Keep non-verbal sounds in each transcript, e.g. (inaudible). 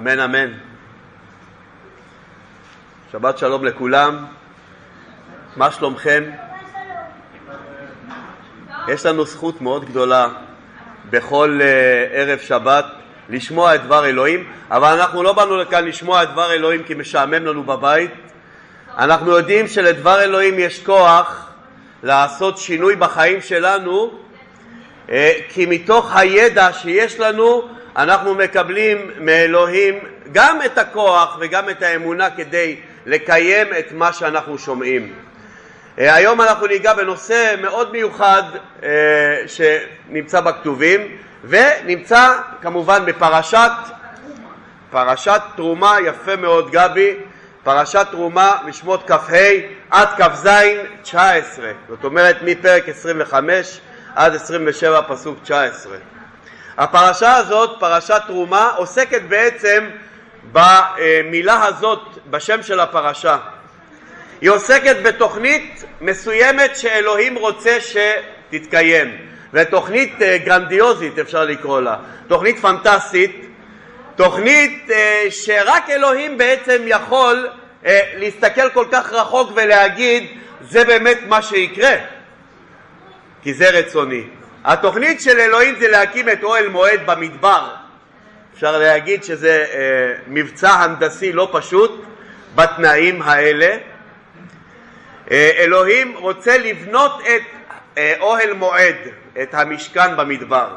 אמן אמן. שבת שלום לכולם, מה שלומכם? יש לנו זכות מאוד גדולה בכל uh, ערב שבת לשמוע את דבר אלוהים, אבל אנחנו לא באנו לכאן לשמוע את דבר אלוהים כי משעמם לנו בבית. אנחנו יודעים שלדבר אלוהים יש כוח לעשות שינוי בחיים שלנו, uh, כי מתוך הידע שיש לנו אנחנו מקבלים מאלוהים גם את הכוח וגם את האמונה כדי לקיים את מה שאנחנו שומעים. אה, היום אנחנו ניגע בנושא מאוד מיוחד אה, שנמצא בכתובים ונמצא כמובן בפרשת פרשת תרומה, יפה מאוד גבי, פרשת תרומה משמות כ"ה עד כ"ז 19, זאת אומרת מפרק 25 עד 27 פסוק 19. הפרשה הזאת, פרשת תרומה, עוסקת בעצם במילה הזאת, בשם של הפרשה. היא עוסקת בתוכנית מסוימת שאלוהים רוצה שתתקיים, ותוכנית אה, גרנדיוזית אפשר לקרוא לה, תוכנית פנטסטית, תוכנית אה, שרק אלוהים בעצם יכול אה, להסתכל כל כך רחוק ולהגיד זה באמת מה שיקרה, כי זה רצוני. התוכנית של אלוהים זה להקים את אוהל מועד במדבר. אפשר להגיד שזה אה, מבצע הנדסי לא פשוט בתנאים האלה. אה, אלוהים רוצה לבנות את אה, אוהל מועד, את המשכן במדבר.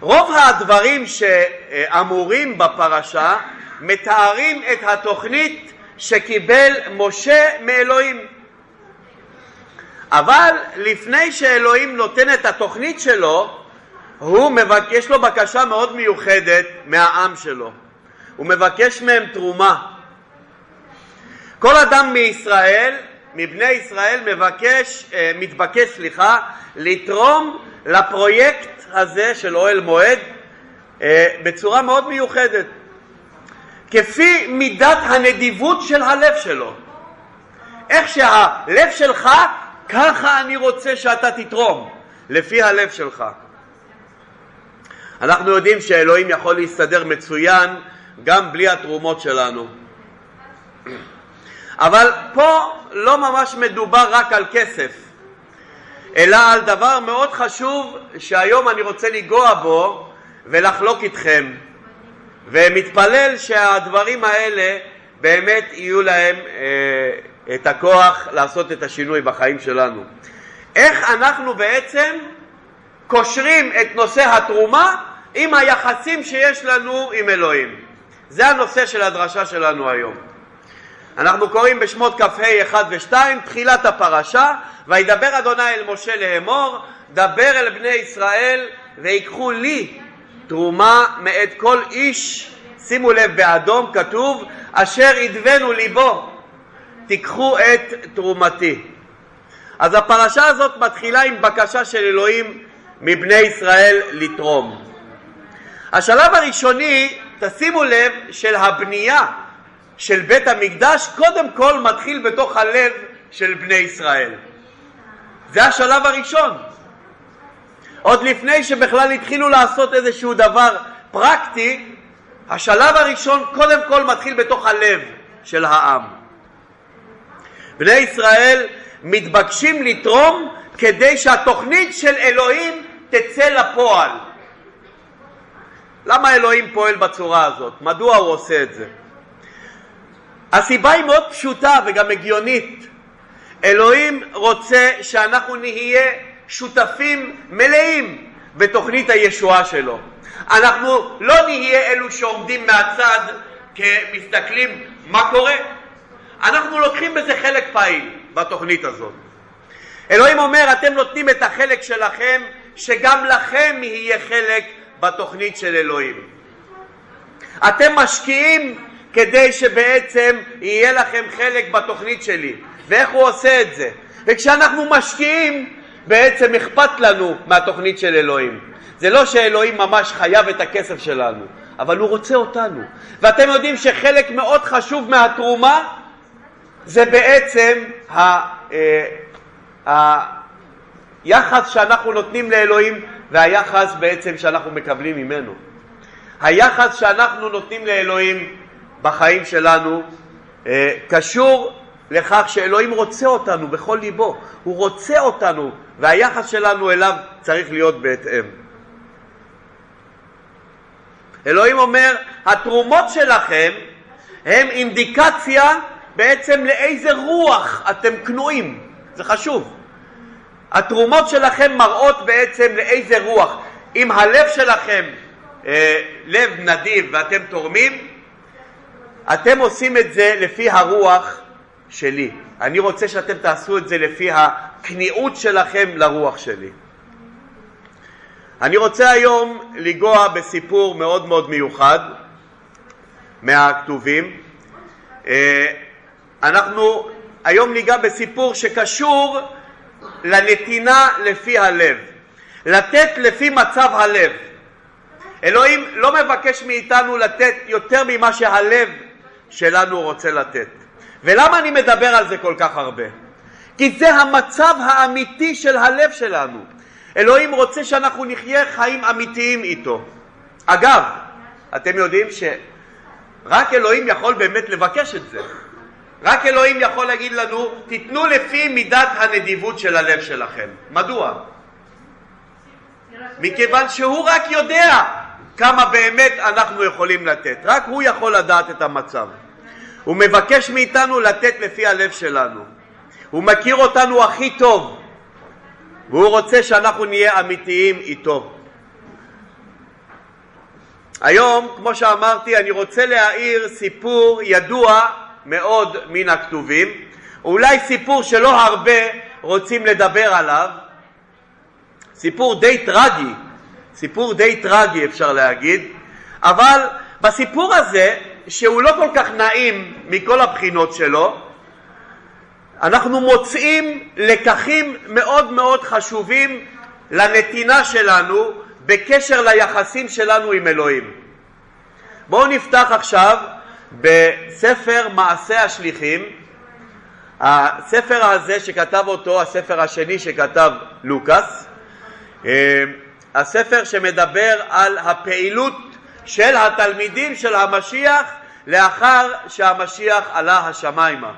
רוב הדברים שאמורים בפרשה מתארים את התוכנית שקיבל משה מאלוהים. אבל לפני שאלוהים נותן את התוכנית שלו, הוא מבקש, יש לו בקשה מאוד מיוחדת מהעם שלו. הוא מבקש מהם תרומה. כל אדם מישראל, מבני ישראל, מבקש, אה, מתבקש, סליחה, לתרום לפרויקט הזה של אוהל מועד אה, בצורה מאוד מיוחדת, כפי מידת הנדיבות של הלב שלו. איך שהלב שלך ככה אני רוצה שאתה תתרום, לפי הלב שלך. אנחנו יודעים שאלוהים יכול להסתדר מצוין גם בלי התרומות שלנו. אבל פה לא ממש מדובר רק על כסף, אלא על דבר מאוד חשוב שהיום אני רוצה לנגוע בו ולחלוק איתכם, ומתפלל שהדברים האלה באמת יהיו להם אה, את הכוח לעשות את השינוי בחיים שלנו. איך אנחנו בעצם קושרים את נושא התרומה עם היחסים שיש לנו עם אלוהים. זה הנושא של הדרשה שלנו היום. אנחנו קוראים בשמות כ"ה 1 ו-2, תחילת הפרשה, וידבר אדוני אל משה לאמור, דבר אל בני ישראל ויקחו לי תרומה מאת כל איש, שימו לב באדום כתוב, אשר ידבנו ליבו תיקחו את תרומתי. אז הפרשה הזאת מתחילה עם בקשה של אלוהים מבני ישראל לתרום. השלב הראשוני, תשימו לב, של הבנייה של בית המקדש, קודם כל מתחיל בתוך הלב של בני ישראל. זה השלב הראשון. עוד לפני שבכלל התחילו לעשות איזשהו דבר פרקטי, השלב הראשון קודם כל מתחיל בתוך הלב של העם. בני ישראל מתבקשים לתרום כדי שהתוכנית של אלוהים תצא לפועל. למה אלוהים פועל בצורה הזאת? מדוע הוא עושה את זה? הסיבה היא מאוד פשוטה וגם הגיונית. אלוהים רוצה שאנחנו נהיה שותפים מלאים בתוכנית הישועה שלו. אנחנו לא נהיה אלו שעומדים מהצד כמסתכלים מה קורה, אנחנו לוקחים בזה חלק פעיל בתוכנית הזאת. אלוהים אומר, אתם נותנים את החלק שלכם, שגם לכם יהיה חלק בתוכנית של אלוהים. אתם משקיעים כדי שבעצם יהיה לכם חלק בתוכנית שלי. ואיך הוא עושה את זה? וכשאנחנו משקיעים, בעצם אכפת לנו מהתוכנית של אלוהים. זה לא שאלוהים ממש חייב את הכסף שלנו, אבל הוא רוצה אותנו. ואתם יודעים שחלק מאוד חשוב מהתרומה זה בעצם ה, אה, היחס שאנחנו נותנים לאלוהים והיחס בעצם שאנחנו מקבלים ממנו. היחס שאנחנו נותנים לאלוהים בחיים שלנו אה, קשור לכך שאלוהים רוצה אותנו בכל ליבו, הוא רוצה אותנו והיחס שלנו אליו צריך להיות בהתאם. אלוהים אומר, התרומות שלכם הם אינדיקציה בעצם לאיזה רוח אתם כנועים, זה חשוב. התרומות שלכם מראות בעצם לאיזה רוח. אם הלב שלכם אה, לב נדיב ואתם תורמים, אתם עושים את זה לפי הרוח שלי. אני רוצה שאתם תעשו את זה לפי הכניעות שלכם לרוח שלי. אני רוצה היום לנגוע בסיפור מאוד מאוד מיוחד מהכתובים. אה, אנחנו היום ניגע בסיפור שקשור לנתינה לפי הלב, לתת לפי מצב הלב. אלוהים לא מבקש מאיתנו לתת יותר ממה שהלב שלנו רוצה לתת. ולמה אני מדבר על זה כל כך הרבה? כי זה המצב האמיתי של הלב שלנו. אלוהים רוצה שאנחנו נחיה חיים אמיתיים איתו. אגב, אתם יודעים שרק אלוהים יכול באמת לבקש את זה. רק אלוהים יכול להגיד לנו, תיתנו לפי מידת הנדיבות של הלב שלכם. מדוע? מכיוון שהוא רק יודע כמה באמת אנחנו יכולים לתת. רק הוא יכול לדעת את המצב. הוא מבקש מאיתנו לתת לפי הלב שלנו. הוא מכיר אותנו הכי טוב, והוא רוצה שאנחנו נהיה אמיתיים איתו. היום, כמו שאמרתי, אני רוצה להעיר סיפור ידוע מאוד מן הכתובים, אולי סיפור שלא הרבה רוצים לדבר עליו, סיפור די טרגי, סיפור די טרגי אפשר להגיד, אבל בסיפור הזה, שהוא לא כל כך נעים מכל הבחינות שלו, אנחנו מוצאים לקחים מאוד מאוד חשובים לנתינה שלנו בקשר ליחסים שלנו עם אלוהים. בואו נפתח עכשיו בספר מעשי השליחים, הספר הזה שכתב אותו, הספר השני שכתב לוקאס, אה, הספר שמדבר על הפעילות של התלמידים של המשיח לאחר שהמשיח עלה השמיימה.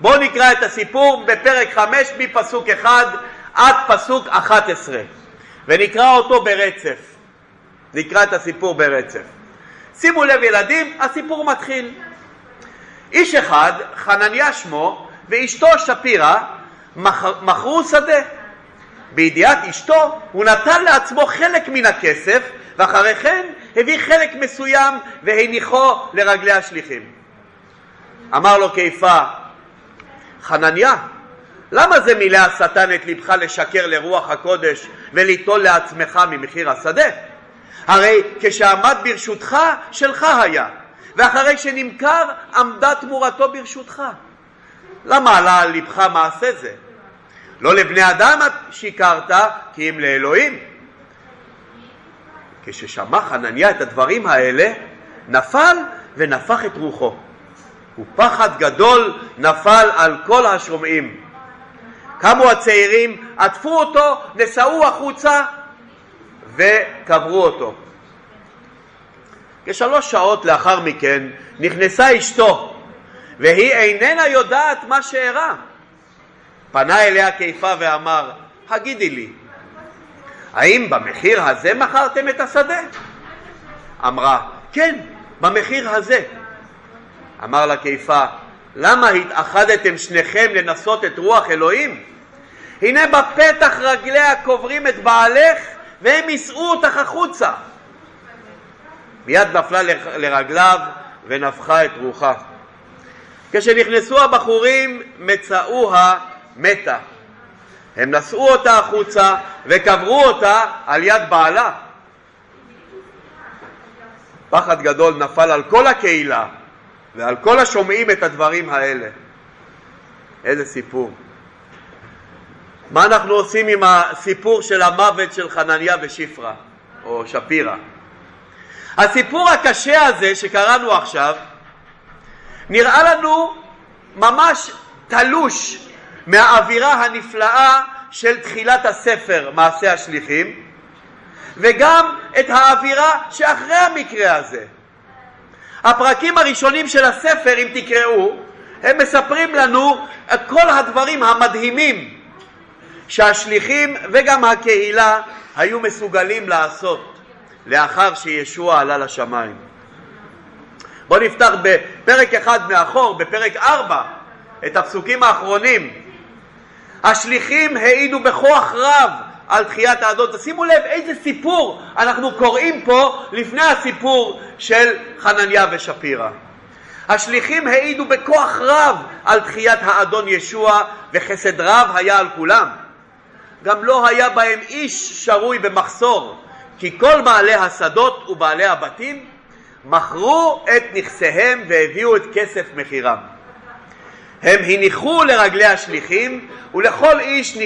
בואו נקרא את הסיפור בפרק חמש מפסוק אחד עד פסוק אחת עשרה ונקרא אותו ברצף. נקרא את הסיפור ברצף. שימו לב ילדים, הסיפור מתחיל. איש אחד, חנניה שמו, ואשתו שפירא, מכרו שדה. בידיעת אשתו הוא נתן לעצמו חלק מן הכסף, ואחרי כן הביא חלק מסוים והניחו לרגלי השליחים. אמר לו קיפה, חנניה, למה זה מילא השטן את לבך לשקר לרוח הקודש וליטול לעצמך ממחיר השדה? הרי כשעמד ברשותך, שלך היה, ואחרי שנמכר, עמדה תמורתו ברשותך. למה עלה על לבך מעשה זה? לא לבני אדם שיקרת, כי אם לאלוהים. כששמע חנניה את הדברים האלה, נפל ונפח את רוחו. ופחד גדול נפל על כל השומעים. קמו הצעירים, עטפו אותו, נשאו החוצה וקברו אותו. כשלוש שעות לאחר מכן נכנסה אשתו והיא איננה יודעת מה שאירע. פנה אליה קיפה ואמר, הגידי לי, האם במחיר הזה מכרתם את השדה? אמרה, כן, במחיר הזה. אמר לה קיפה, למה התאחדתם שניכם לנסות את רוח אלוהים? הנה בפתח רגליה קוברים את בעלך והם יישאו אותך החוצה. מיד נפלה לרגליו ונפחה את רוחה. כשנכנסו הבחורים מצאוה מתה. הם נשאו אותה החוצה וקברו אותה על יד בעלה. פחד גדול נפל על כל הקהילה ועל כל השומעים את הדברים האלה. איזה סיפור. מה אנחנו עושים עם הסיפור של המוות של חנניה ושפרה, או שפירא? הסיפור הקשה הזה שקראנו עכשיו נראה לנו ממש תלוש מהאווירה הנפלאה של תחילת הספר מעשה השליחים וגם את האווירה שאחרי המקרה הזה. הפרקים הראשונים של הספר, אם תקראו, הם מספרים לנו את כל הדברים המדהימים שהשליחים וגם הקהילה היו מסוגלים לעשות לאחר שישוע עלה לשמיים. בואו נפתח בפרק אחד מאחור, בפרק ארבע, את הפסוקים האחרונים. השליחים העידו בכוח רב על תחיית האדון. תשימו לב איזה סיפור אנחנו קוראים פה לפני הסיפור של חנניה ושפירא. השליחים העידו בכוח רב על תחיית האדון ישוע וחסד רב היה על כולם. גם לא היה בהם איש שרוי במחסור, כי כל בעלי השדות ובעלי הבתים מכרו את נכסיהם והביאו את כסף מחירם. הם הניחו לרגלי השליחים ולכל איש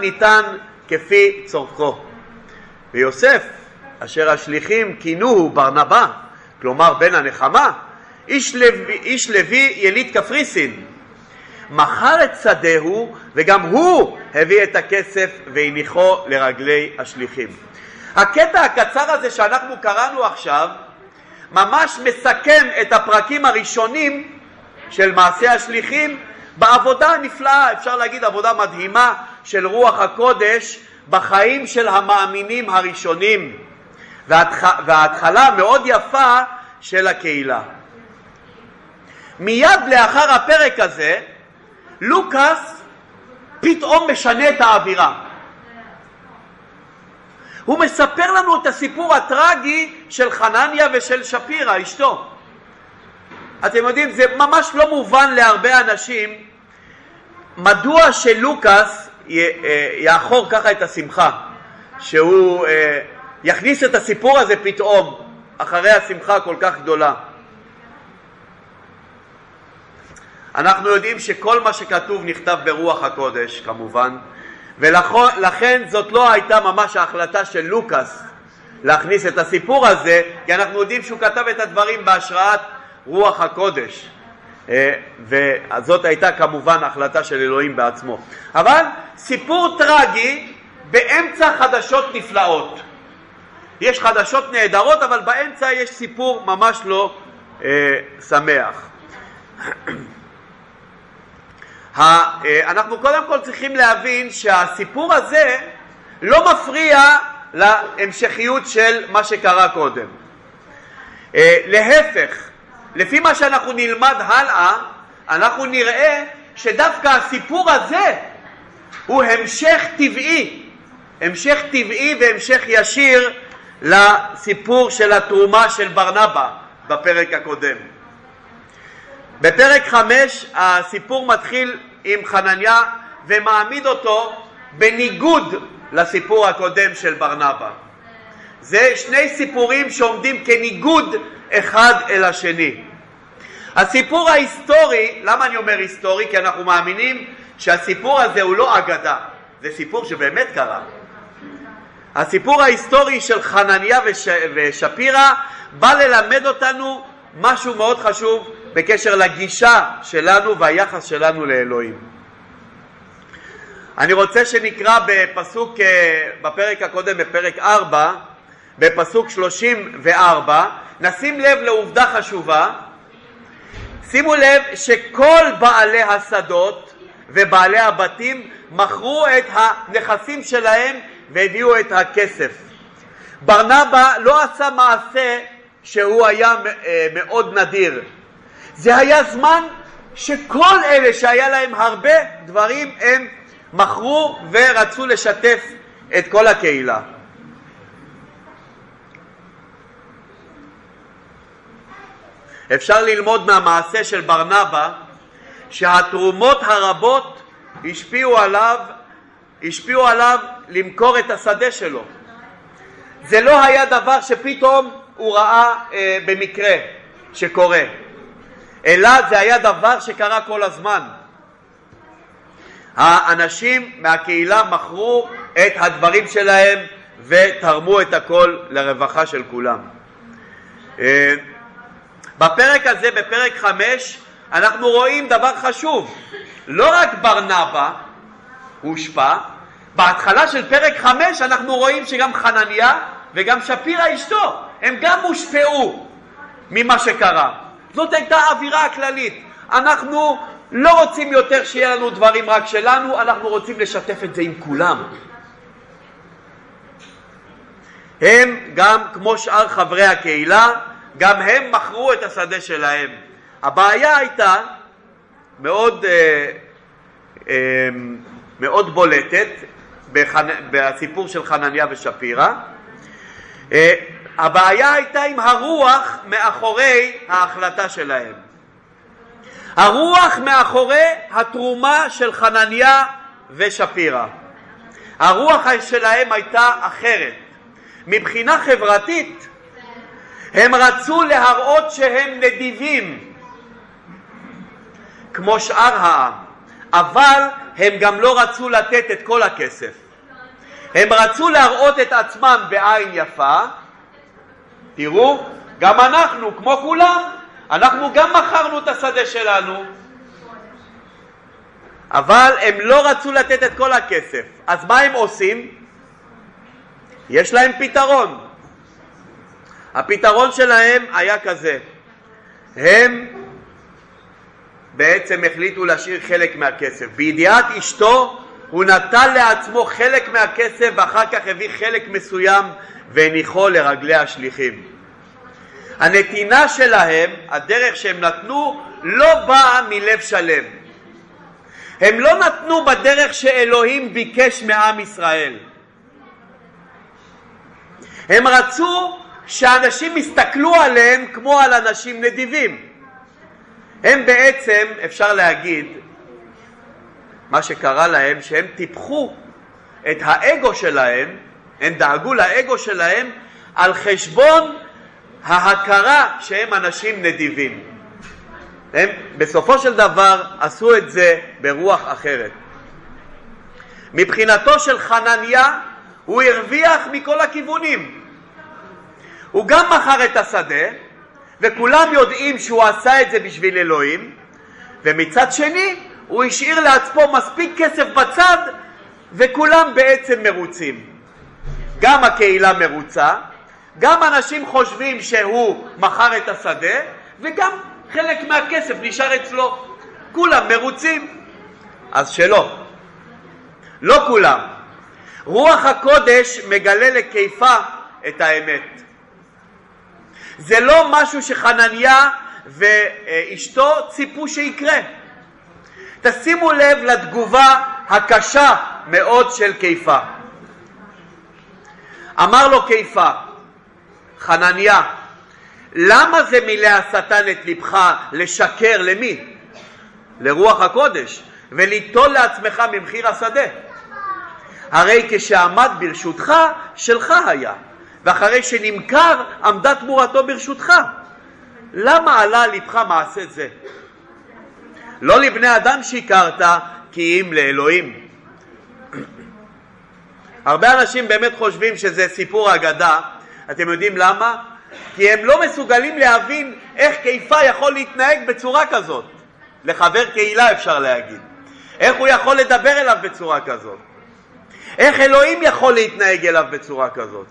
ניתן כפי צורכו. ויוסף, אשר השליחים כינוהו ברנבא, כלומר בן הנחמה, איש לוי, איש לוי יליד קפריסין, מכר את שדהו וגם הוא הביא את הכסף והניחו לרגלי השליחים. הקטע הקצר הזה שאנחנו קראנו עכשיו ממש מסכם את הפרקים הראשונים של מעשה השליחים בעבודה הנפלאה, אפשר להגיד עבודה מדהימה של רוח הקודש בחיים של המאמינים הראשונים וההתחלה מאוד יפה של הקהילה. מיד לאחר הפרק הזה לוקאס פתאום משנה את האווירה. הוא מספר לנו את הסיפור הטרגי של חנניה ושל שפירא, אשתו. אתם יודעים, זה ממש לא מובן להרבה אנשים מדוע שלוקאס אה, יאחור ככה את השמחה, שהוא אה, יכניס את הסיפור הזה פתאום אחרי השמחה הכל כך גדולה. אנחנו יודעים שכל מה שכתוב נכתב ברוח הקודש כמובן, ולכן זאת לא הייתה ממש ההחלטה של לוקאס להכניס את הסיפור הזה, כי אנחנו יודעים שהוא כתב את הדברים בהשראת רוח הקודש. אה, וזאת הייתה כמובן החלטה של אלוהים בעצמו. אבל סיפור טרגי באמצע חדשות נפלאות. יש חדשות נהדרות, אבל באמצע יש סיפור ממש לא אה, שמח. אה, אנחנו קודם כל צריכים להבין שהסיפור הזה לא מפריע להמשכיות של מה שקרה קודם. אה, להפך, לפי מה שאנחנו נלמד הלאה, אנחנו נראה שדווקא הסיפור הזה הוא המשך טבעי, המשך טבעי והמשך ישיר לסיפור של התרומה של ברנבא בפרק הקודם. בפרק חמש הסיפור מתחיל עם חנניה ומעמיד אותו בניגוד לסיפור הקודם של ברנבא. זה שני סיפורים שעומדים כניגוד אחד אל השני. הסיפור ההיסטורי, למה אני אומר היסטורי? כי אנחנו מאמינים שהסיפור הזה הוא לא אגדה, זה סיפור שבאמת קרה. הסיפור ההיסטורי של חנניה וש... ושפירא בא ללמד אותנו משהו מאוד חשוב בקשר לגישה שלנו והיחס שלנו לאלוהים. אני רוצה שנקרא בפסוק, אה, בפרק הקודם, בפרק 4, בפסוק 34, נשים לב לעובדה חשובה, שימו לב שכל בעלי השדות ובעלי הבתים מכרו את הנכסים שלהם והביאו את הכסף. ברנבא לא עשה מעשה שהוא היה אה, מאוד נדיר. זה היה זמן שכל אלה שהיה להם הרבה דברים הם מכרו ורצו לשתף את כל הקהילה. אפשר ללמוד מהמעשה של ברנבא שהתרומות הרבות השפיעו עליו, השפיעו עליו למכור את השדה שלו. זה לא היה דבר שפתאום הוא ראה אה, במקרה שקורה, אלא זה היה דבר שקרה כל הזמן. האנשים מהקהילה מכרו את הדברים שלהם ותרמו את הכל לרווחה של כולם. אה, בפרק הזה, בפרק חמש, אנחנו רואים דבר חשוב. לא רק ברנבא הושפע, בהתחלה של פרק חמש אנחנו רואים שגם חנניה וגם שפירא אשתו, הם גם הושפעו ממה שקרה. זאת הייתה האווירה הכללית. אנחנו לא רוצים יותר שיהיה לנו דברים רק שלנו, אנחנו רוצים לשתף את זה עם כולם. הם גם, כמו שאר חברי הקהילה, גם הם מכרו את השדה שלהם. הבעיה הייתה מאוד, אה, אה, מאוד בולטת בחנ... בסיפור של חנניה ושפירא. אה, הבעיה הייתה עם הרוח מאחורי ההחלטה שלהם. הרוח מאחורי התרומה של חנניה ושפירא. הרוח שלהם הייתה אחרת. מבחינה חברתית הם רצו להראות שהם נדיבים כמו שאר העם, אבל הם גם לא רצו לתת את כל הכסף. הם רצו להראות את עצמם בעין יפה. תראו, גם אנחנו, כמו כולם, אנחנו גם מכרנו את השדה שלנו, אבל הם לא רצו לתת את כל הכסף. אז מה הם עושים? יש להם פתרון. הפתרון שלהם היה כזה, הם בעצם החליטו להשאיר חלק מהכסף. בידיעת אשתו הוא נטל לעצמו חלק מהכסף ואחר כך הביא חלק מסוים והניחו לרגלי השליחים. הנתינה שלהם, הדרך שהם נתנו, לא באה מלב שלם. הם לא נתנו בדרך שאלוהים ביקש מעם ישראל. הם רצו שאנשים יסתכלו עליהם כמו על אנשים נדיבים. הם בעצם, אפשר להגיד, מה שקרה להם, שהם טיפחו את האגו שלהם, הם דאגו לאגו שלהם על חשבון ההכרה שהם אנשים נדיבים. הם בסופו של דבר עשו את זה ברוח אחרת. מבחינתו של חנניה הוא הרוויח מכל הכיוונים. הוא גם מכר את השדה, וכולם יודעים שהוא עשה את זה בשביל אלוהים, ומצד שני הוא השאיר לעצמו מספיק כסף בצד, וכולם בעצם מרוצים. גם הקהילה מרוצה, גם אנשים חושבים שהוא מכר את השדה, וגם חלק מהכסף נשאר אצלו. כולם מרוצים. אז שלא. לא כולם. רוח הקודש מגלה לקיפה את האמת. זה לא משהו שחנניה ואשתו ציפו שיקרה. תשימו לב לתגובה הקשה מאוד של קיפה. אמר לו קיפה, חנניה, למה זה מילא השטן את לבך לשקר למי? לרוח הקודש, וליטול לעצמך ממחיר השדה. הרי כשעמד ברשותך, שלך היה. ואחרי שנמכר עמדה תמורתו ברשותך. למה עלה על לבך מעשה זה? לא לבני אדם שהכרת, כי אם לאלוהים. הרבה אנשים באמת חושבים שזה סיפור אגדה, אתם יודעים למה? כי הם לא מסוגלים להבין איך קיפה יכול להתנהג בצורה כזאת. לחבר קהילה אפשר להגיד. איך הוא יכול לדבר אליו בצורה כזאת? איך אלוהים יכול להתנהג אליו בצורה כזאת?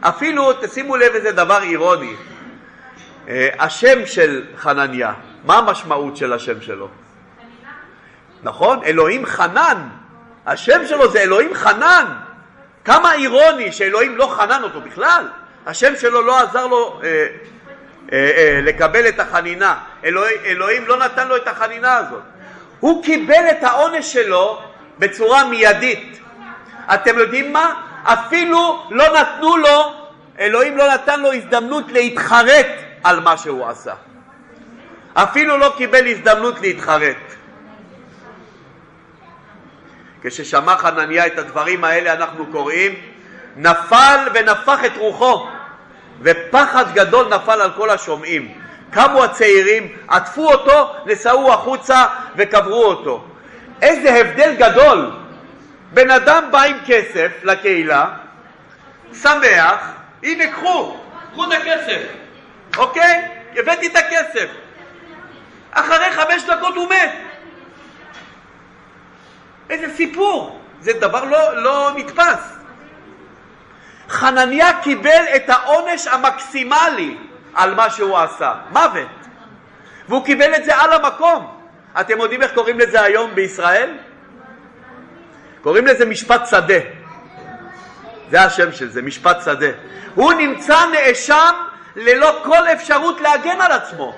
אפילו, תשימו לב איזה דבר אירוני, אה, השם של חנניה, מה המשמעות של השם שלו? נכון? אלוהים חנן, השם שלו זה אלוהים חנן. כמה אירוני שאלוהים לא חנן אותו בכלל, השם שלו לא עזר לו אה, אה, אה, לקבל את החנינה, אלוהים, אלוהים לא נתן לו את החנינה הזאת. הוא קיבל את העונש שלו בצורה מיידית. אתם יודעים מה? אפילו לא נתנו לו, אלוהים לא נתן לו הזדמנות להתחרט על מה שהוא עשה. אפילו לא קיבל הזדמנות להתחרט. כששמע חנניה את הדברים האלה אנחנו קוראים נפל ונפח את רוחו ופחד גדול נפל על כל השומעים. קמו הצעירים, עטפו אותו, נסעו החוצה וקברו אותו. איזה הבדל גדול בן אדם בא עם כסף לקהילה, שמח, הנה קחו, קחו את הכסף, אוקיי? הבאתי את הכסף. אחרי חמש דקות הוא מת. איזה סיפור, זה דבר לא, לא נתפס. חנניה קיבל את העונש המקסימלי על מה שהוא עשה, מוות. והוא קיבל את זה על המקום. אתם יודעים איך קוראים לזה היום בישראל? קוראים לזה משפט שדה. זה השם של זה, משפט שדה. הוא נמצא נאשם ללא כל אפשרות להגן על עצמו.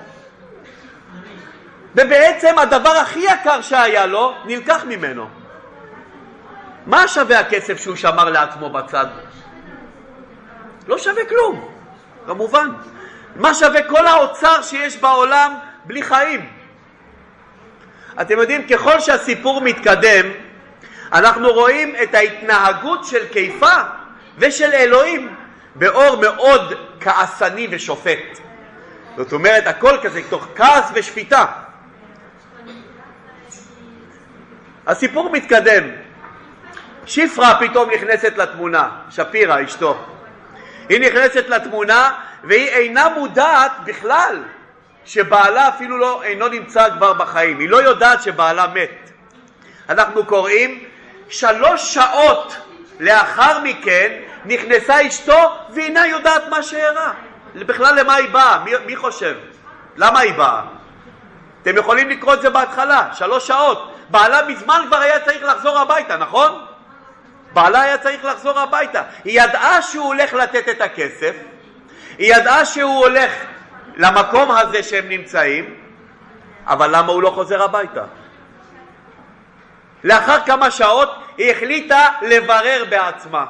ובעצם הדבר הכי יקר שהיה לו נלקח ממנו. מה שווה הכסף שהוא שמר לעצמו בצד? לא שווה כלום, כמובן. מה שווה כל האוצר שיש בעולם בלי חיים? אתם יודעים, ככל שהסיפור מתקדם, אנחנו רואים את ההתנהגות של קיפה ושל אלוהים באור מאוד כעסני ושופט. זאת אומרת, הכל כזה תוך כעס ושפיטה. הסיפור מתקדם. שפרה פתאום נכנסת לתמונה, שפירה אשתו. היא נכנסת לתמונה והיא אינה מודעת בכלל שבעלה אפילו לא אינו נמצא כבר בחיים, היא לא יודעת שבעלה מת. אנחנו קוראים שלוש שעות לאחר מכן נכנסה אשתו ואינה יודעת מה שאירע. בכלל למה היא באה? מי, מי חושב? למה היא באה? אתם יכולים לקרוא את זה בהתחלה, שלוש שעות. בעלה מזמן כבר היה צריך לחזור הביתה, נכון? בעלה היה צריך לחזור הביתה. היא ידעה שהוא הולך לתת את הכסף, היא ידעה שהוא הולך למקום הזה שהם נמצאים, אבל למה הוא לא חוזר הביתה? לאחר כמה שעות היא החליטה לברר בעצמה.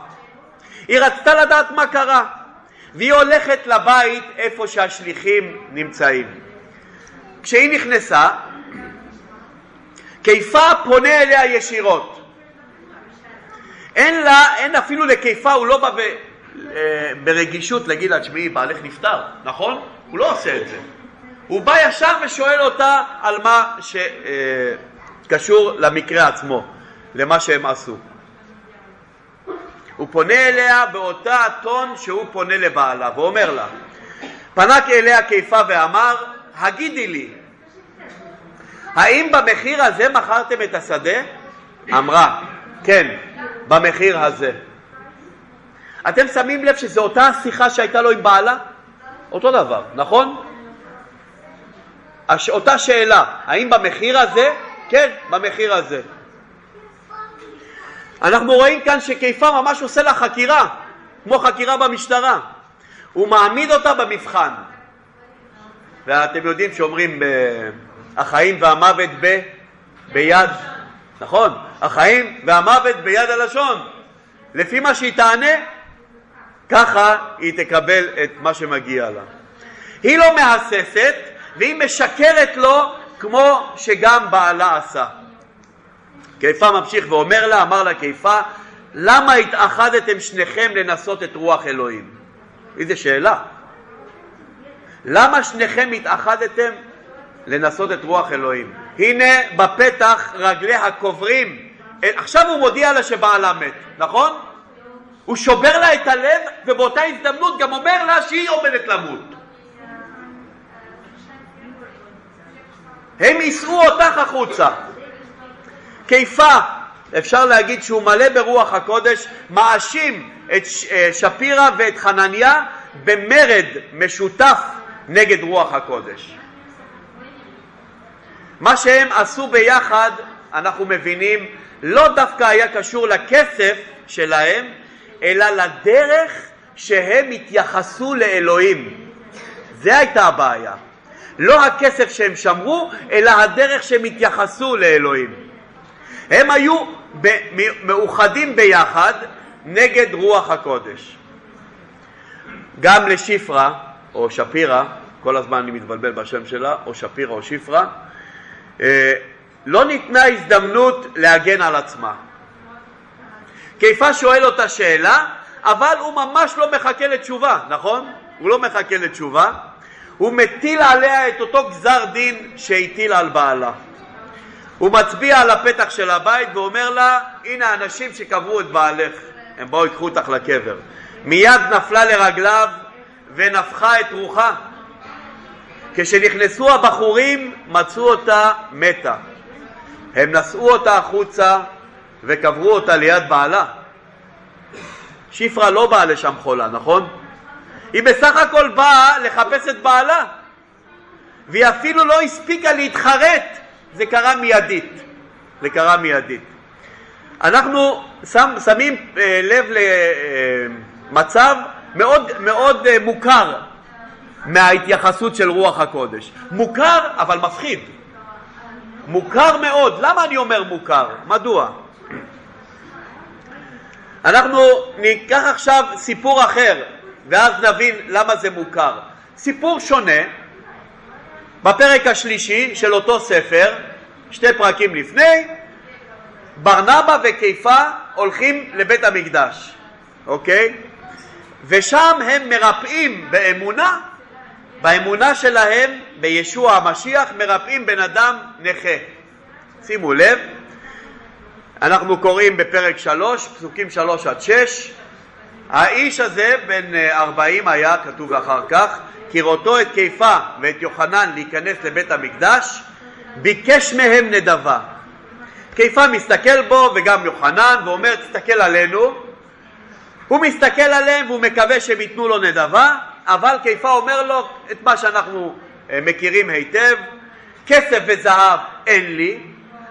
היא רצתה לדעת מה קרה, והיא הולכת לבית איפה שהשליחים נמצאים. כשהיא נכנסה, קיפה פונה אליה ישירות. אין לה, אין אפילו לקיפה, הוא לא בא ב, אה, ברגישות להגיד לה, תשמעי, בעלך נפטר, נכון? הוא לא עושה את זה. הוא בא ישר ושואל אותה על מה שקשור אה, למקרה עצמו, למה שהם עשו. הוא פונה אליה באותה הטון שהוא פונה לבעלה, ואומר לה, פנק אליה קיפה ואמר, הגידי לי, האם במחיר הזה מכרתם את השדה? אמרה, כן, במחיר הזה. אתם שמים לב שזו אותה השיחה שהייתה לו עם בעלה? אותו דבר, נכון? אותה שאלה, האם במחיר הזה? כן, במחיר הזה. אנחנו רואים כאן שקיפה ממש עושה לה חקירה, כמו חקירה במשטרה. הוא מעמיד אותה במבחן. ואתם יודעים שאומרים החיים והמוות ב... ביד, נכון? החיים והמוות ביד הלשון. לפי מה שהיא תענה, ככה היא תקבל את מה שמגיע לה. היא לא מהססת והיא משקרת לו כמו שגם בעלה עשה. קיפה ממשיך ואומר לה, אמר לה קיפה, למה התאחדתם שניכם לנסות את רוח אלוהים? איזה שאלה. למה שניכם התאחדתם לנסות את רוח אלוהים? הנה בפתח רגלי הקוברים. עכשיו הוא מודיע לה שבעלה מת, נכון? הוא שובר לה את הלב ובאותה הזדמנות גם אומר לה שהיא עומדת למות. הם יישאו אותך החוצה. קיפה, אפשר להגיד שהוא מלא ברוח הקודש, מאשים את אה, שפירא ואת חנניה במרד משותף נגד רוח הקודש. מה שהם עשו ביחד, אנחנו מבינים, לא דווקא היה קשור לכסף שלהם, אלא לדרך שהם התייחסו לאלוהים. זה הייתה הבעיה. לא הכסף שהם שמרו, אלא הדרך שהם התייחסו לאלוהים. הם היו מאוחדים ביחד נגד רוח הקודש. גם לשפרה, או שפירא, כל הזמן אני מתבלבל בשם שלה, או שפירא או שפרה, לא ניתנה הזדמנות להגן על עצמה. קיפה שואל אותה שאלה, אבל הוא ממש לא מחכה לתשובה, נכון? הוא לא מחכה לתשובה. הוא מטיל עליה את אותו גזר דין שהטיל על בעלה. הוא מצביע על הפתח של הבית ואומר לה, הנה האנשים שקברו את בעלך, הם באו ייקחו אותך לקבר. מיד נפלה לרגליו ונפחה את רוחה. כשנכנסו הבחורים מצאו אותה מתה. הם נשאו אותה החוצה וקברו אותה ליד בעלה. שיפרה לא באה לשם חולה, נכון? היא בסך הכל באה לחפש את בעלה והיא אפילו לא הספיקה להתחרט, זה קרה מיידית. זה קרה מיידית. אנחנו שם, שמים אה, לב למצב מאוד, מאוד אה, מוכר מההתייחסות של רוח הקודש. מוכר אבל מפחיד. מוכר מאוד. למה אני אומר מוכר? מדוע? אנחנו ניקח עכשיו סיפור אחר ואז נבין למה זה מוכר. סיפור שונה בפרק השלישי של אותו ספר, שתי פרקים לפני, ברנבה וקיפה הולכים לבית המקדש, אוקיי? ושם הם מרפאים באמונה, באמונה שלהם בישוע המשיח מרפאים בן אדם נכה. שימו לב, אנחנו קוראים בפרק שלוש, פסוקים שלוש עד שש, האיש הזה בן ארבעים היה, כתוב אחר כך, כראותו את קיפה ואת יוחנן להיכנס לבית המקדש, ביקש מהם נדבה. קיפה מסתכל בו וגם יוחנן ואומר תסתכל עלינו הוא מסתכל עליהם והוא מקווה שהם ייתנו לו נדבה אבל קיפה אומר לו את מה שאנחנו אה, מכירים היטב כסף וזהב אין לי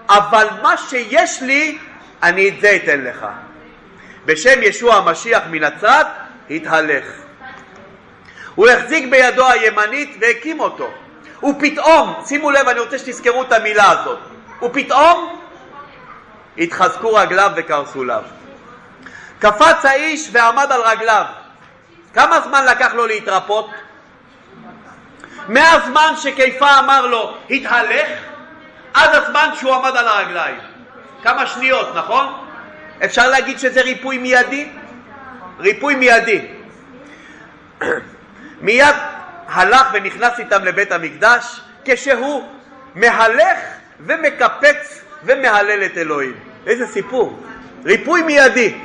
אבל מה שיש לי אני את זה אתן לך בשם ישוע המשיח מנצרת התהלך הוא החזיק בידו הימנית והקים אותו ופתאום, שימו לב אני רוצה שתזכרו את המילה הזאת ופתאום התחזקו רגליו וקרסו לאו. קפץ האיש ועמד על רגליו. כמה זמן לקח לו להתרפות? מהזמן שקיפה אמר לו התהלך עד הזמן שהוא עמד על הרגליים. כמה שניות, נכון? אפשר להגיד שזה ריפוי מיידי? ריפוי מיידי. (clears throat) מיד הלך ונכנס איתם לבית המקדש כשהוא מהלך ומקפץ ומהלל את אלוהים. איזה סיפור. ריפוי מיידי.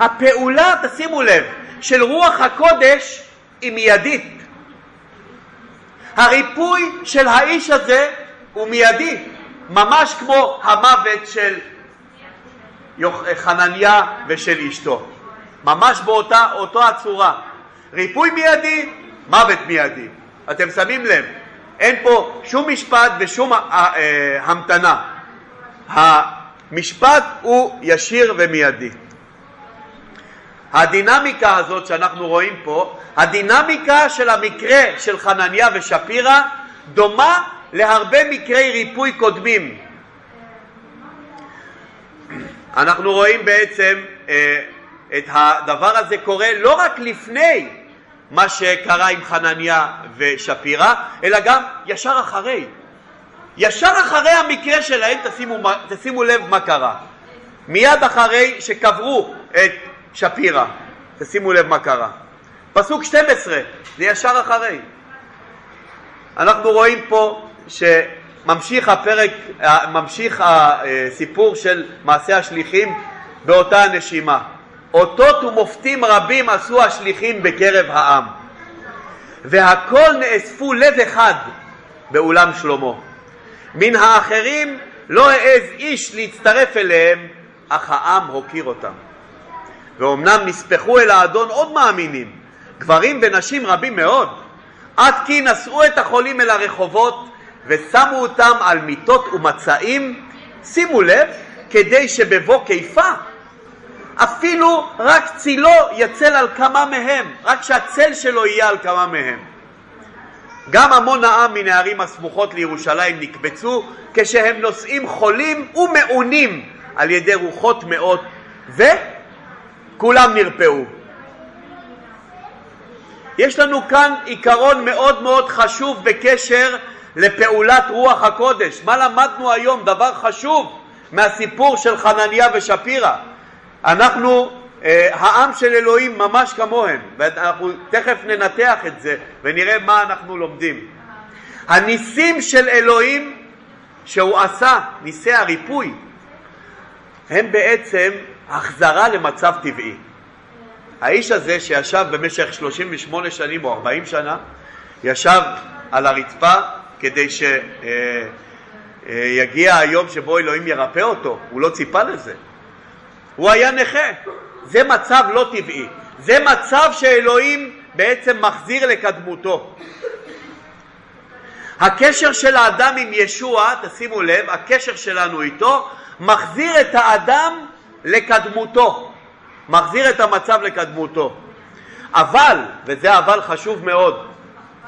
הפעולה, תשימו לב, של רוח הקודש היא מיידית. הריפוי של האיש הזה הוא מיידי, ממש כמו המוות של חנניה ושל אשתו. ממש באותה הצורה. ריפוי מיידי, מוות מיידי. אתם שמים לב, אין פה שום משפט ושום אה, אה, המתנה. המשפט הוא ישיר ומיידי. הדינמיקה הזאת שאנחנו רואים פה, הדינמיקה של המקרה של חנניה ושפירא דומה להרבה מקרי ריפוי קודמים. אנחנו רואים בעצם אה, את הדבר הזה קורה לא רק לפני מה שקרה עם חנניה ושפירא, אלא גם ישר אחרי. ישר אחרי המקרה שלהם, תשימו, תשימו לב מה קרה. מיד אחרי שקברו את שפירא, תשימו לב מה קרה. פסוק 12, זה ישר אחרי. אנחנו רואים פה שממשיך הפרק, ממשיך הסיפור של מעשה השליחים באותה הנשימה. אותות ומופתים רבים עשו השליחים בקרב העם, והכל נאספו לב אחד באולם שלמה. מן האחרים לא העז איש להצטרף אליהם, אך העם הוקיר אותם. ואומנם נספחו אל האדון עוד מאמינים, גברים ונשים רבים מאוד, עד כי נשאו את החולים אל הרחובות ושמו אותם על מיטות ומצעים, שימו לב, כדי שבבוא קיפה אפילו רק צילו יצל על כמה מהם, רק שהצל שלו יהיה על כמה מהם. גם המון העם מן הערים הסמוכות לירושלים נקבצו כשהם נושאים חולים ומעונים על ידי רוחות מאות וכולם נרפאו. יש לנו כאן עיקרון מאוד מאוד חשוב בקשר לפעולת רוח הקודש. מה למדנו היום? דבר חשוב מהסיפור של חנניה ושפירא. אנחנו אה, העם של אלוהים ממש כמוהם, ואנחנו תכף ננתח את זה ונראה מה אנחנו לומדים. הניסים של אלוהים שהוא עשה, ניסי הריפוי, הם בעצם החזרה למצב טבעי. האיש הזה שישב במשך 38 שנים או 40 שנה, ישב על הרצפה כדי שיגיע אה, אה, היום שבו אלוהים ירפא אותו, הוא לא ציפה לזה. הוא היה נכה, זה מצב לא טבעי. זה מצב שאלוהים בעצם מחזיר לקדמותו. הקשר של האדם עם ישוע, תשימו לב, הקשר שלנו איתו, מחזיר את האדם לקדמותו, מחזיר את המצב לקדמותו. אבל, וזה אבל חשוב מאוד,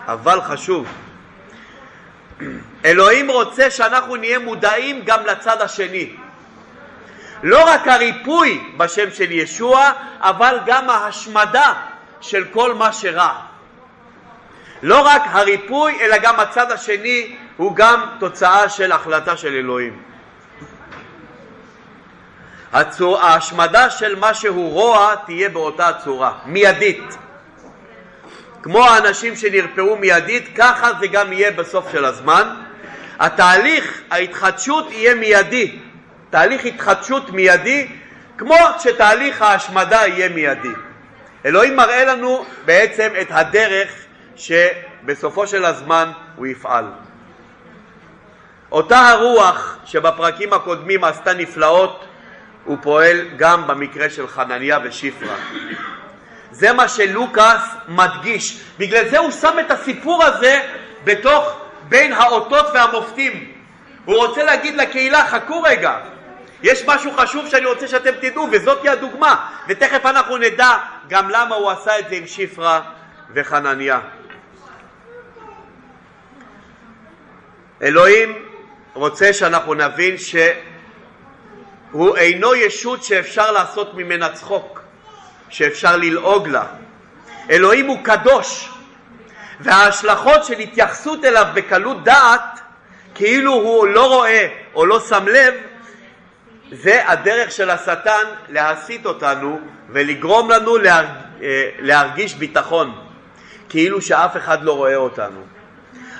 אבל חשוב, (clears throat) אלוהים רוצה שאנחנו נהיה מודעים גם לצד השני. לא רק הריפוי בשם של ישוע, אבל גם ההשמדה של כל מה שרע. לא רק הריפוי, אלא גם הצד השני הוא גם תוצאה של החלטה של אלוהים. הצור, ההשמדה של מה שהוא רוע תהיה באותה צורה, מיידית. כמו האנשים שנרפאו מיידית, ככה זה גם יהיה בסוף של הזמן. התהליך, ההתחדשות יהיה מיידי, תהליך התחדשות מיידי, כמו שתהליך ההשמדה יהיה מיידי. אלוהים מראה לנו בעצם את הדרך שבסופו של הזמן הוא יפעל. אותה הרוח שבפרקים הקודמים עשתה נפלאות, הוא פועל גם במקרה של חנניה ושפרה. זה מה שלוקאס מדגיש. בגלל זה הוא שם את הסיפור הזה בתוך בין האותות והמופתים. הוא רוצה להגיד לקהילה, חכו רגע, יש משהו חשוב שאני רוצה שאתם תדעו, וזאת היא הדוגמה. ותכף אנחנו נדע גם למה הוא עשה את זה עם שפרה וחנניה. אלוהים רוצה שאנחנו נבין שהוא אינו ישות שאפשר לעשות ממנה צחוק, שאפשר ללעוג לה. אלוהים הוא קדוש, וההשלכות של התייחסות אליו בקלות דעת, כאילו הוא לא רואה או לא שם לב, זה הדרך של השטן להסיט אותנו ולגרום לנו אה, להרגיש ביטחון, כאילו שאף אחד לא רואה אותנו.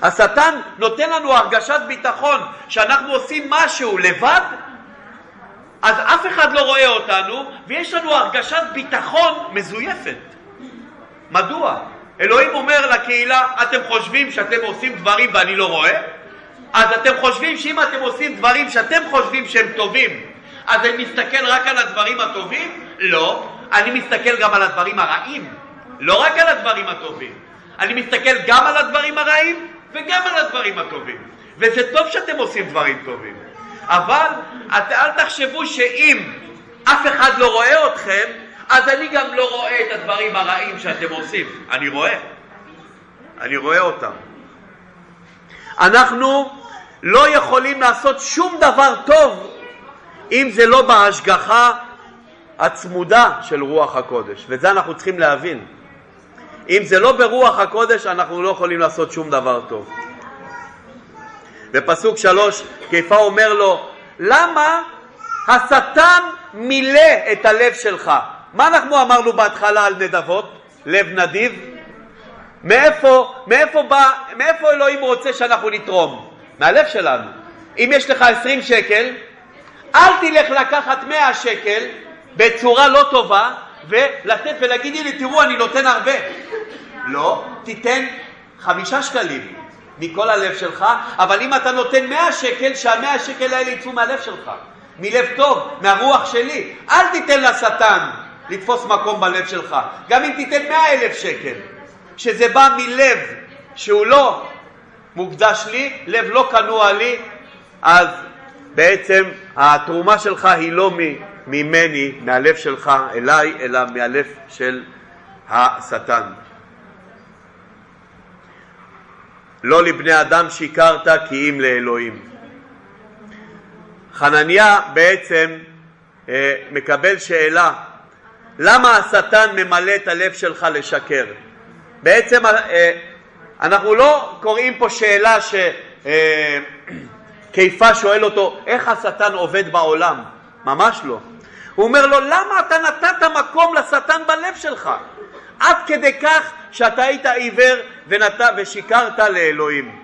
השטן נותן לנו הרגשת ביטחון שאנחנו עושים משהו לבד, אז אף אחד לא רואה אותנו ויש לנו הרגשת ביטחון מזויפת. מדוע? אלוהים אומר לקהילה, אתם חושבים שאתם עושים דברים ואני לא רואה? אז אתם חושבים שאם אתם עושים דברים שאתם חושבים שהם טובים, אז אני מסתכל רק על הדברים הטובים? לא, אני מסתכל גם על הדברים הרעים, לא רק על הדברים הטובים. אני מסתכל גם על הדברים הרעים וגם על הדברים הטובים. וזה טוב שאתם עושים דברים טובים. אבל את, אל תחשבו שאם אף אחד לא רואה אתכם, אז אני גם לא רואה את הדברים הרעים שאתם עושים. אני רואה. אני רואה אותם. אנחנו לא יכולים לעשות שום דבר טוב אם זה לא בהשגחה הצמודה של רוח הקודש, וזה אנחנו צריכים להבין. אם זה לא ברוח הקודש, אנחנו לא יכולים לעשות שום דבר טוב. בפסוק שלוש, קיפה אומר לו, למה השטן מילא את הלב שלך? מה אנחנו אמרנו בהתחלה על נדבות? לב נדיב? מאיפה, מאיפה, בא, מאיפה אלוהים רוצה שאנחנו נתרום? מהלב שלנו. אם יש לך עשרים שקל, אל תלך לקחת מאה שקל בצורה לא טובה ולתת ולהגיד לי תראו אני נותן הרבה. לא, תיתן חמישה שקלים מכל הלב שלך, אבל אם אתה נותן מאה שקל, שהמאה שקל האלה יצאו מהלב שלך, מלב טוב, מהרוח שלי. אל תיתן לשטן לתפוס מקום בלב שלך, גם אם תיתן מאה אלף שקל, שזה בא מלב שהוא לא מוקדש לי, לב לא כנוע לי, אז בעצם התרומה שלך היא לא ממני, מהלב שלך אליי, אלא מהלב של השטן. לא לבני אדם שיקרת כי אם לאלוהים. חנניה בעצם אה, מקבל שאלה למה השטן ממלא את הלב שלך לשקר? בעצם אה, אנחנו לא קוראים פה שאלה שכיפה אה, שואל אותו איך השטן עובד בעולם, ממש לא. הוא אומר לו למה אתה נתת מקום לשטן בלב שלך? עד כדי כך שאתה היית עיוור ונת... ושיקרת לאלוהים.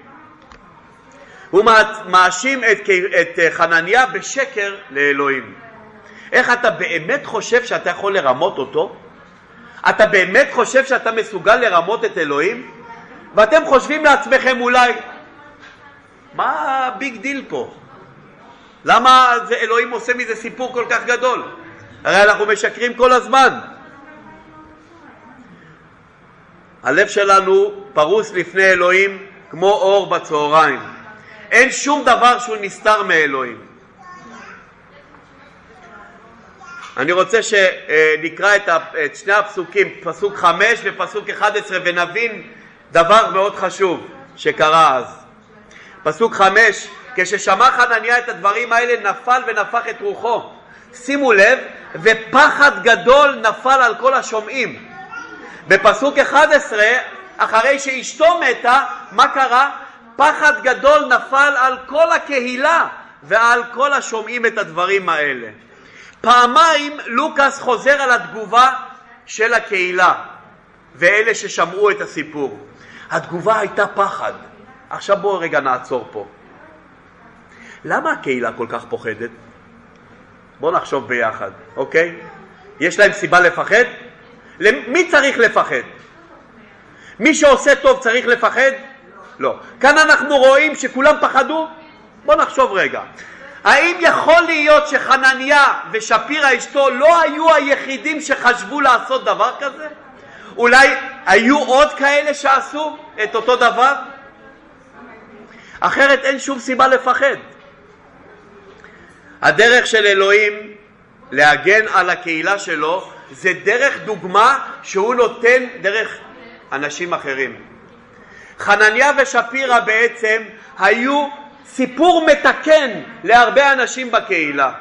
הוא מאשים את, את אה, חנניה בשקר לאלוהים. איך אתה באמת חושב שאתה יכול לרמות אותו? אתה באמת חושב שאתה מסוגל לרמות את אלוהים? ואתם חושבים לעצמכם אולי, מה ה big deal פה? למה זה, אלוהים עושה מזה סיפור כל כך גדול? הרי אנחנו משקרים כל הזמן. הלב שלנו פרוס לפני אלוהים כמו אור בצהריים. אין שום דבר שהוא נסתר מאלוהים. אני רוצה שנקרא את שני הפסוקים, פסוק חמש ופסוק אחד עשרה, ונבין דבר מאוד חשוב שקרה אז. פסוק חמש, כששמע חנניה את הדברים האלה נפל ונפח את רוחו. שימו לב, ופחד גדול נפל על כל השומעים. בפסוק 11, אחרי שאשתו מתה, מה קרה? פחד גדול נפל על כל הקהילה ועל כל השומעים את הדברים האלה. פעמיים לוקאס חוזר על התגובה של הקהילה ואלה ששמעו את הסיפור. התגובה הייתה פחד. עכשיו בואו רגע נעצור פה. למה הקהילה כל כך פוחדת? בואו נחשוב ביחד, אוקיי? יש להם סיבה לפחד? למי צריך לפחד? מי שעושה טוב צריך לפחד? לא. כאן אנחנו רואים שכולם פחדו? בואו נחשוב רגע. האם יכול להיות שחנניה ושפירא אשתו לא היו היחידים שחשבו לעשות דבר כזה? אולי היו עוד כאלה שעשו את אותו דבר? אחרת אין שום סיבה לפחד. הדרך של אלוהים להגן על הקהילה שלו זה דרך דוגמה שהוא נותן דרך אנשים אחרים. חנניה ושפירא בעצם היו סיפור מתקן להרבה אנשים בקהילה.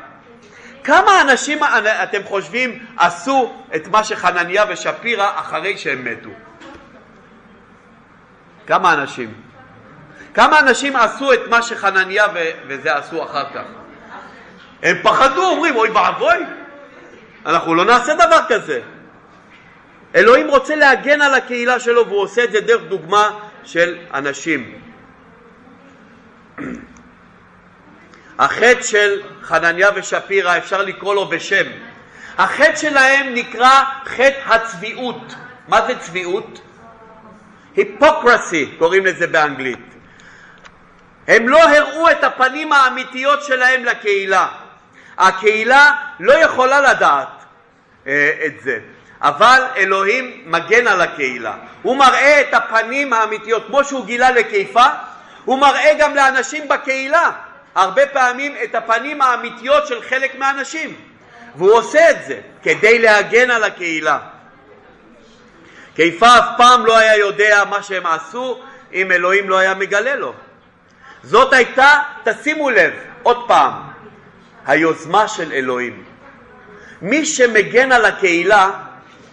כמה אנשים אתם חושבים עשו את מה שחנניה ושפירא אחרי שהם מתו? כמה אנשים? כמה אנשים עשו את מה שחנניה וזה עשו אחר כך? הם פחדו, אומרים, אוי ואבוי, אנחנו לא נעשה דבר כזה. אלוהים רוצה להגן על הקהילה שלו והוא עושה את זה דרך דוגמה של אנשים. החטא של חנניה ושפירא אפשר לקרוא לו בשם. החטא שלהם נקרא חטא הצביעות. מה זה צביעות? היפוקרסי קוראים לזה באנגלית. הם לא הראו את הפנים האמיתיות שלהם לקהילה. הקהילה לא יכולה לדעת את זה, אבל אלוהים מגן על הקהילה. הוא מראה את הפנים האמיתיות, כמו שהוא גילה לקיפה, הוא מראה גם לאנשים בקהילה הרבה פעמים את הפנים האמיתיות של חלק מהאנשים, והוא עושה את זה כדי להגן על הקהילה. קיפה אף פעם לא היה יודע מה שהם עשו אם אלוהים לא היה מגלה לו. זאת הייתה, תשימו לב, עוד פעם, היוזמה של אלוהים. מי שמגן על הקהילה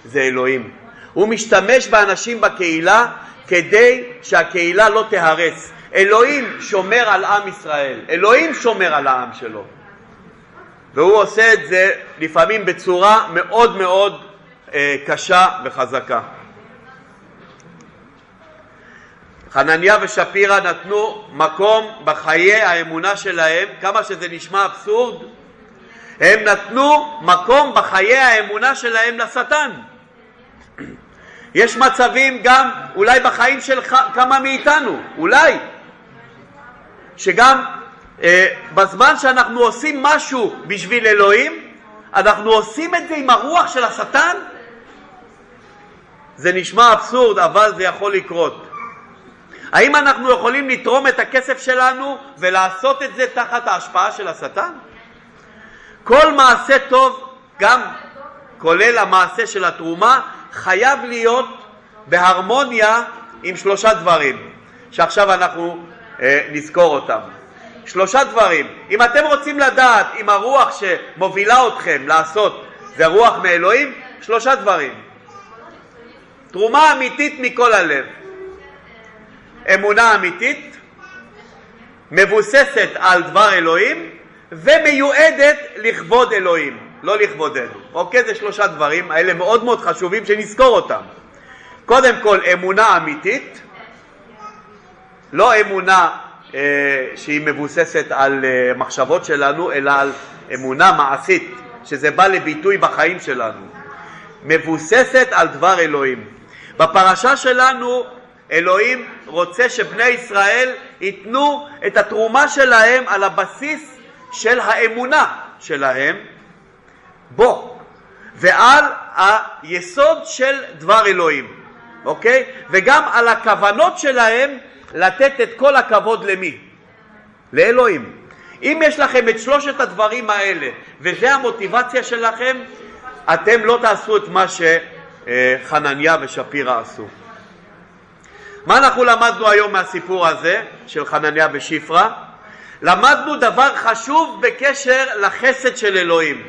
זה אלוהים. הוא משתמש באנשים בקהילה כדי שהקהילה לא תיהרס. אלוהים שומר על עם ישראל, אלוהים שומר על העם שלו. והוא עושה את זה לפעמים בצורה מאוד מאוד אה, קשה וחזקה. חנניה ושפירא נתנו מקום בחיי האמונה שלהם, כמה שזה נשמע אבסורד, הם נתנו מקום בחיי האמונה שלהם לשטן. יש מצבים גם אולי בחיים של כמה מאיתנו, אולי, שגם אה, בזמן שאנחנו עושים משהו בשביל אלוהים, אנחנו עושים את זה עם הרוח של השטן? זה נשמע אבסורד, אבל זה יכול לקרות. האם אנחנו יכולים לתרום את הכסף שלנו ולעשות את זה תחת ההשפעה של השטן? כל מעשה טוב, גם כולל המעשה של התרומה, חייב להיות בהרמוניה עם שלושה דברים, שעכשיו אנחנו אה, נזכור אותם. שלושה דברים. אם אתם רוצים לדעת אם הרוח שמובילה אתכם לעשות זה רוח מאלוהים, שלושה דברים. תרומה אמיתית מכל הלב. אמונה אמיתית, מבוססת על דבר אלוהים ומיועדת לכבוד אלוהים, לא לכבודנו. אוקיי? זה שלושה דברים, האלה מאוד מאוד חשובים שנזכור אותם. קודם כל אמונה אמיתית, לא אמונה אה, שהיא מבוססת על אה, מחשבות שלנו, אלא על אמונה מעשית, שזה בא לביטוי בחיים שלנו. מבוססת על דבר אלוהים. בפרשה שלנו אלוהים רוצה שבני ישראל ייתנו את התרומה שלהם על הבסיס של האמונה שלהם בו. ועל היסוד של דבר אלוהים, אוקיי? וגם על הכוונות שלהם לתת את כל הכבוד למי? לאלוהים. אם יש לכם את שלושת הדברים האלה וזה המוטיבציה שלכם, אתם לא תעשו את מה שחנניה ושפירא עשו. מה אנחנו למדנו היום מהסיפור הזה של חנניה ושפרה? למדנו דבר חשוב בקשר לחסד של אלוהים.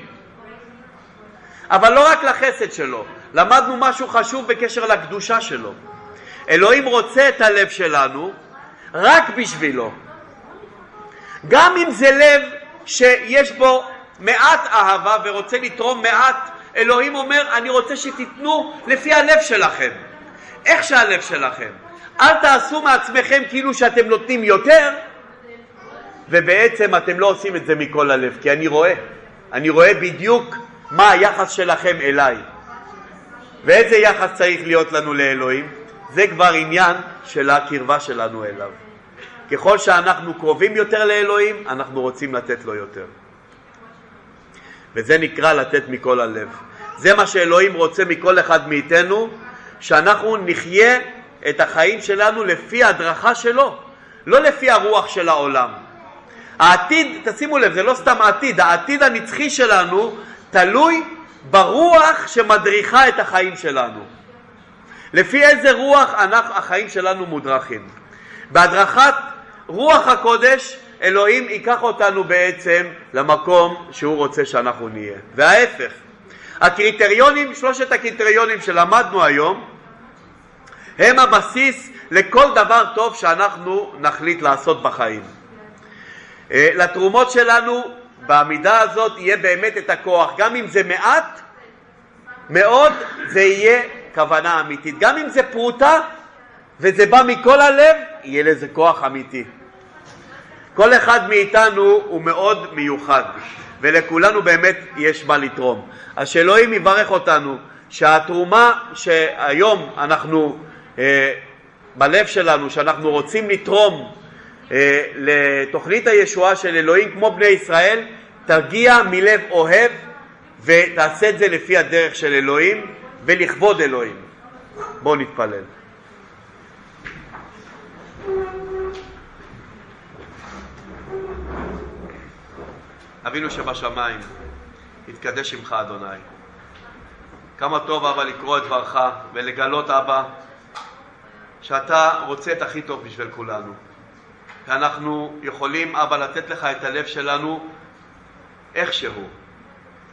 אבל לא רק לחסד שלו, למדנו משהו חשוב בקשר לקדושה שלו. אלוהים רוצה את הלב שלנו רק בשבילו. גם אם זה לב שיש בו מעט אהבה ורוצה לתרום מעט, אלוהים אומר, אני רוצה שתיתנו לפי הלב שלכם. איך שהלב שלכם. אל תעשו מעצמכם כאילו שאתם נותנים יותר, ובעצם אתם לא עושים את זה מכל הלב, כי אני רואה, אני רואה בדיוק מה היחס שלכם אליי. ואיזה יחס צריך להיות לנו לאלוהים? זה כבר עניין של הקרבה שלנו אליו. ככל שאנחנו קרובים יותר לאלוהים, אנחנו רוצים לתת לו יותר. וזה נקרא לתת מכל הלב. זה מה שאלוהים רוצה מכל אחד מאיתנו, שאנחנו נחיה את החיים שלנו לפי ההדרכה שלו, לא לפי הרוח של העולם. העתיד, תשימו לב, זה לא סתם עתיד, העתיד הנצחי שלנו תלוי ברוח שמדריכה את החיים שלנו. לפי איזה רוח אנחנו, החיים שלנו מודרכים. בהדרכת רוח הקודש אלוהים ייקח אותנו בעצם למקום שהוא רוצה שאנחנו נהיה. וההפך, הקריטריונים, שלושת הקריטריונים שלמדנו היום, הם הבסיס לכל דבר טוב שאנחנו נחליט לעשות בחיים. אה, לתרומות שלנו בעמידה הזאת יהיה באמת את הכוח, גם אם זה מעט, מאוד זה יהיה כוונה אמיתית. גם אם זה פרוטה וזה בא מכל הלב, יהיה לזה כוח אמיתי. כל אחד מאיתנו הוא מאוד מיוחד, ולכולנו באמת יש מה לתרום. אז שאלוהים יברך אותנו, שהתרומה שהיום אנחנו, אה, בלב שלנו, שאנחנו רוצים לתרום לתוכנית הישועה של אלוהים כמו בני ישראל, תגיע מלב אוהב ותעשה את זה לפי הדרך של אלוהים ולכבוד אלוהים. בואו נתפלל. אבינו שבשמיים, יתקדש שמך אדוני. כמה טוב אבא לקרוא את דברך ולגלות אבא שאתה רוצה את הכי טוב בשביל כולנו. ואנחנו יכולים אבא לתת לך את הלב שלנו איכשהו,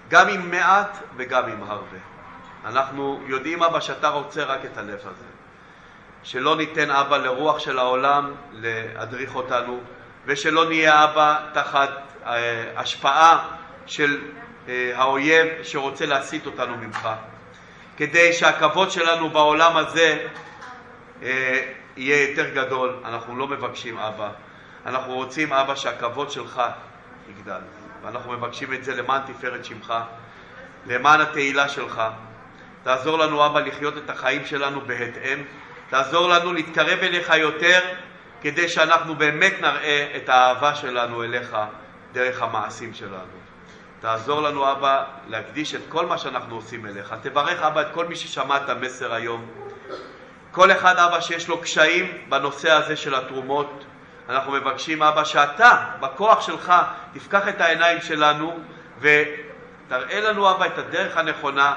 גם עם מעט וגם עם הרבה. אנחנו יודעים אבא שאתה רוצה רק את הלב הזה. שלא ניתן אבא לרוח של העולם להדריך אותנו, ושלא נהיה אבא תחת אה, השפעה של אה, האויב שרוצה להסיט אותנו ממך. כדי שהכבוד שלנו בעולם הזה אה, יהיה יותר גדול, אנחנו לא מבקשים אבא, אנחנו רוצים אבא שהכבוד שלך יגדל. ואנחנו מבקשים את זה למען תפארת שמך, למען התהילה שלך. תעזור לנו, אבא, לחיות את החיים שלנו בהתאם. תעזור לנו להתקרב אליך יותר, כדי שאנחנו באמת נראה את האהבה שלנו אליך דרך המעשים שלנו. תעזור לנו, אבא, להקדיש את כל מה שאנחנו עושים אליך. תברך, אבא, את כל מי ששמע את המסר היום. כל אחד, אבא, שיש לו קשיים בנושא הזה של התרומות, אנחנו מבקשים, אבא, שאתה, בכוח שלך, תפקח את העיניים שלנו ותראה לנו, אבא, את הדרך הנכונה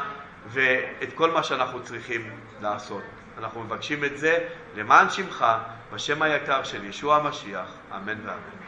ואת כל מה שאנחנו צריכים לעשות. אנחנו מבקשים את זה למען שמך, בשם היקר של ישוע המשיח, אמן ואמן.